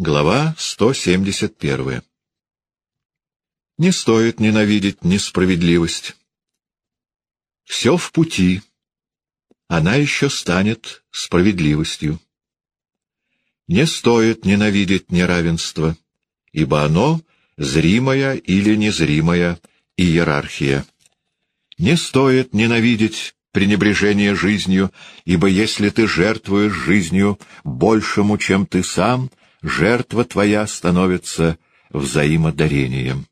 Глава 171 Не стоит ненавидеть несправедливость. Все в пути. Она еще станет справедливостью. Не стоит ненавидеть неравенство, ибо оно — зримая или незримая иерархия. Не стоит ненавидеть пренебрежение жизнью, ибо если ты жертвуешь жизнью большему, чем ты сам, жертва твоя становится взаимодарением.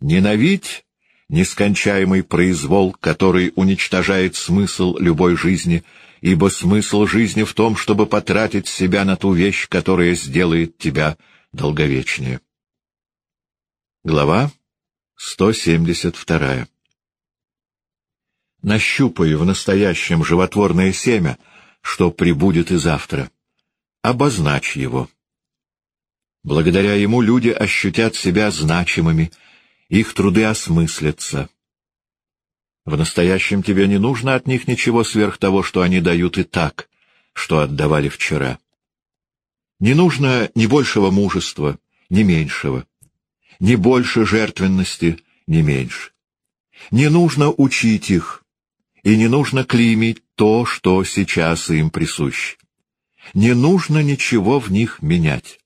Ненавидь нескончаемый произвол, который уничтожает смысл любой жизни, ибо смысл жизни в том, чтобы потратить себя на ту вещь, которая сделает тебя долговечнее. Глава 172 Нащупай в настоящем животворное семя, что прибудет и завтра. Обозначь его. Благодаря ему люди ощутят себя значимыми, их труды осмыслятся. В настоящем тебе не нужно от них ничего сверх того, что они дают и так, что отдавали вчера. Не нужно ни большего мужества, ни меньшего, ни больше жертвенности, ни меньше. Не нужно учить их, и не нужно клеймить то, что сейчас им присуще. Не нужно ничего в них менять.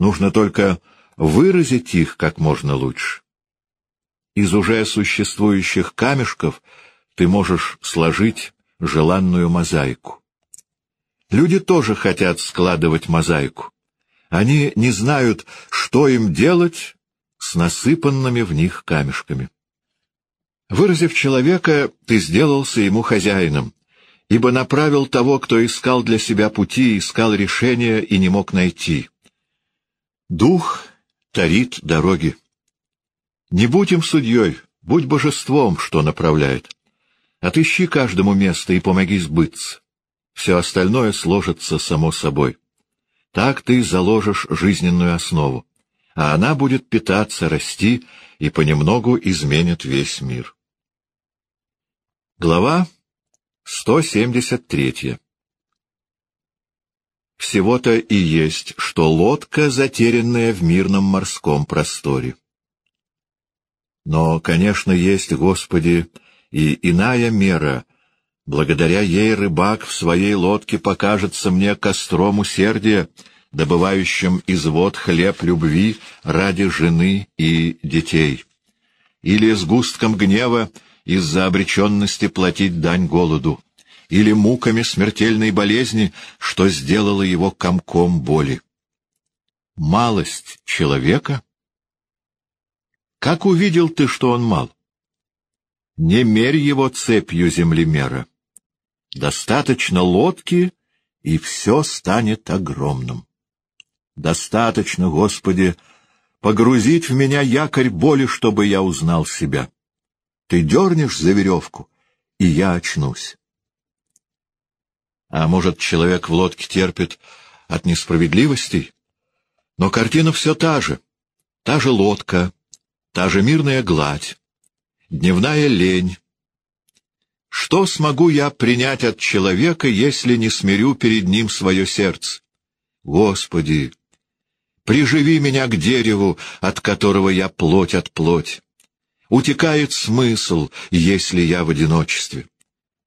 Нужно только выразить их как можно лучше. Из уже существующих камешков ты можешь сложить желанную мозаику. Люди тоже хотят складывать мозаику. Они не знают, что им делать с насыпанными в них камешками. Выразив человека, ты сделался ему хозяином, ибо направил того, кто искал для себя пути, искал решения и не мог найти. Дух тарит дороги. Не будь им судьей, будь божеством, что направляет. Отыщи каждому место и помоги сбыться. Все остальное сложится само собой. Так ты заложишь жизненную основу, а она будет питаться, расти и понемногу изменит весь мир. Глава 173 всего-то и есть, что лодка, затерянная в мирном морском просторе. Но, конечно, есть, Господи, и иная мера. Благодаря ей рыбак в своей лодке покажется мне костром усердия, добывающим из вод хлеб любви ради жены и детей. Или сгустком гнева из-за обреченности платить дань голоду или муками смертельной болезни, что сделало его комком боли. Малость человека? Как увидел ты, что он мал? Не мерь его цепью землемера. Достаточно лодки, и все станет огромным. Достаточно, Господи, погрузить в меня якорь боли, чтобы я узнал себя. Ты дернешь за веревку, и я очнусь. А может, человек в лодке терпит от несправедливостей? Но картина все та же. Та же лодка, та же мирная гладь, дневная лень. Что смогу я принять от человека, если не смирю перед ним свое сердце? Господи, приживи меня к дереву, от которого я плоть от плоть. Утекает смысл, если я в одиночестве.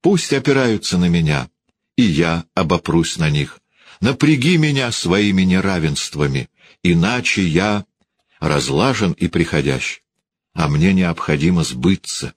Пусть опираются на меня и я обопрусь на них. Напряги меня своими неравенствами, иначе я разлажен и приходящ, а мне необходимо сбыться.